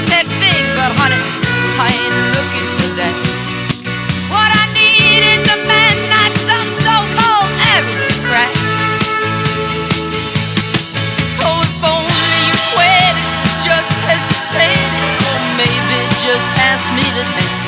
a big thing, but honey, I ain't looking for that. What I need is a man, not some so-called aristocrat. Oh, if only you waited, just hesitated, or maybe just asked me to dance.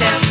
yourself.